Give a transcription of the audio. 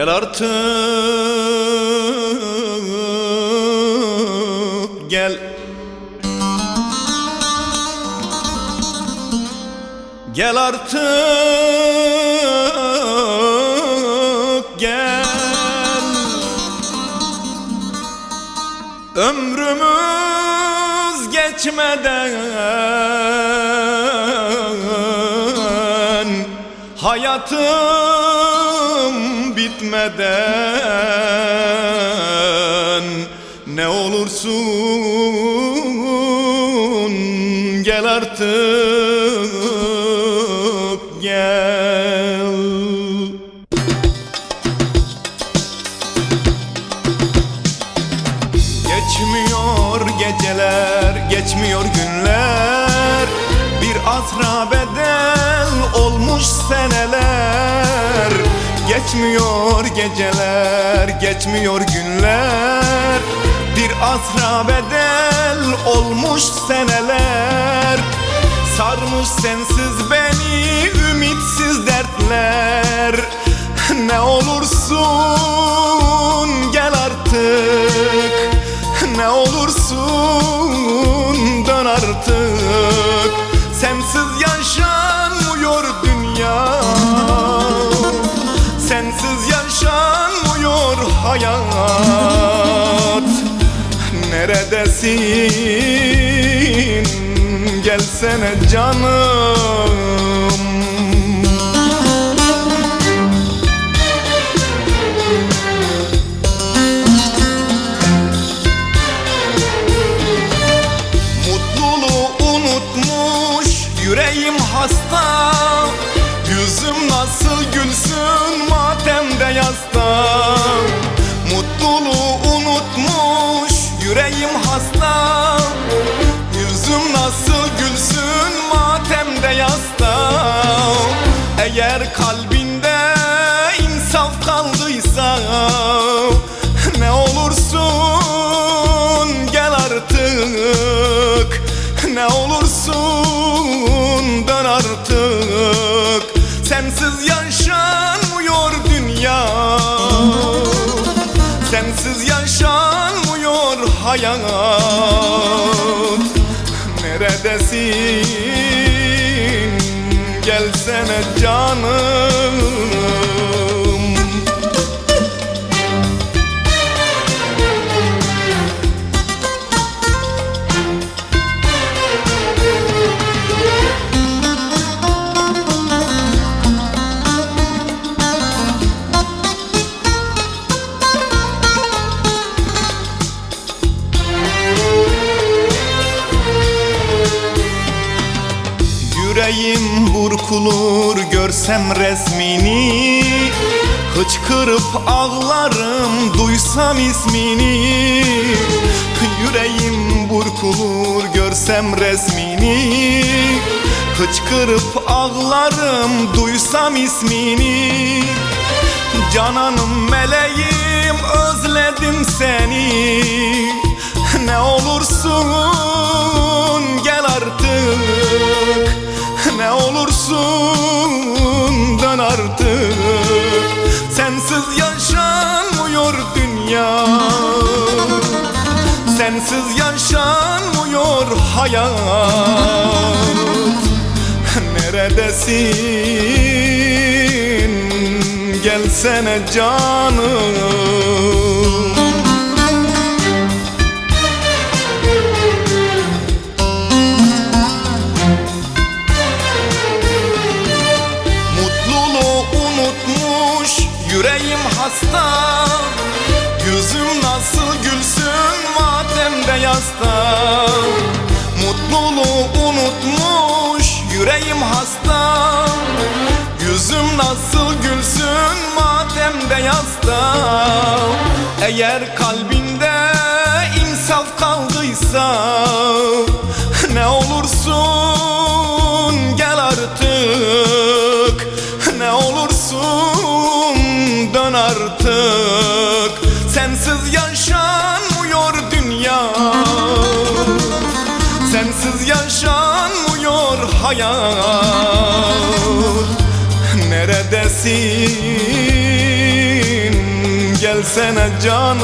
Gel artık gel. Gel artık gel. Ömrümüz geçmeden Hayatım bitmeden Ne olursun gel artık gel. Geçmiyor geceler, geçmiyor günler. Bir asra bedel olmuş seneler Geçmiyor geceler, geçmiyor günler. Bir asra bedel olmuş seneler. Sarmış sensiz beni ümitsiz dertler. Ne olursun gel artık. Ne olursun dön artık. Sensiz yaşanmıyor hayat. Neredesin? Gelsene canım. Mutluluğu unutmuş yüreğim hasta. Yüzüm nasıl gülsün matemde yasta Mutluluğu unutmuş yüreğim hasta. Yüzüm nasıl gülsün matemde yasta. Eğer kalbinde insaf kaldıysa Ne olursun gel artık. Ne olursun dön artık hayat Neredesin? Gelsene canım Yüreğim burkulur görsem resmini. Hıçkırıp ağlarım duysam ismini. Yüreğim burkulur görsem resmini. Hıçkırıp ağlarım duysam ismini. Cananım meleğim özledim seni. Ne olursun gel artık Ne olursun dön artık. Sensiz yaşanmıyor dünya. Sensiz yaşanmıyor hayat. Neredesin? Gelsene canım yüreğim hasta Yüzüm nasıl gülsün matemde yasta Mutluluğu unutmuş yüreğim hasta Yüzüm nasıl gülsün matemde yasta Eğer kalbinde insaf kaldıysa Ne olursun Sensiz yaşanmıyor dünya. Sensiz yaşanmıyor hayat. Neredesin? Gelsene canım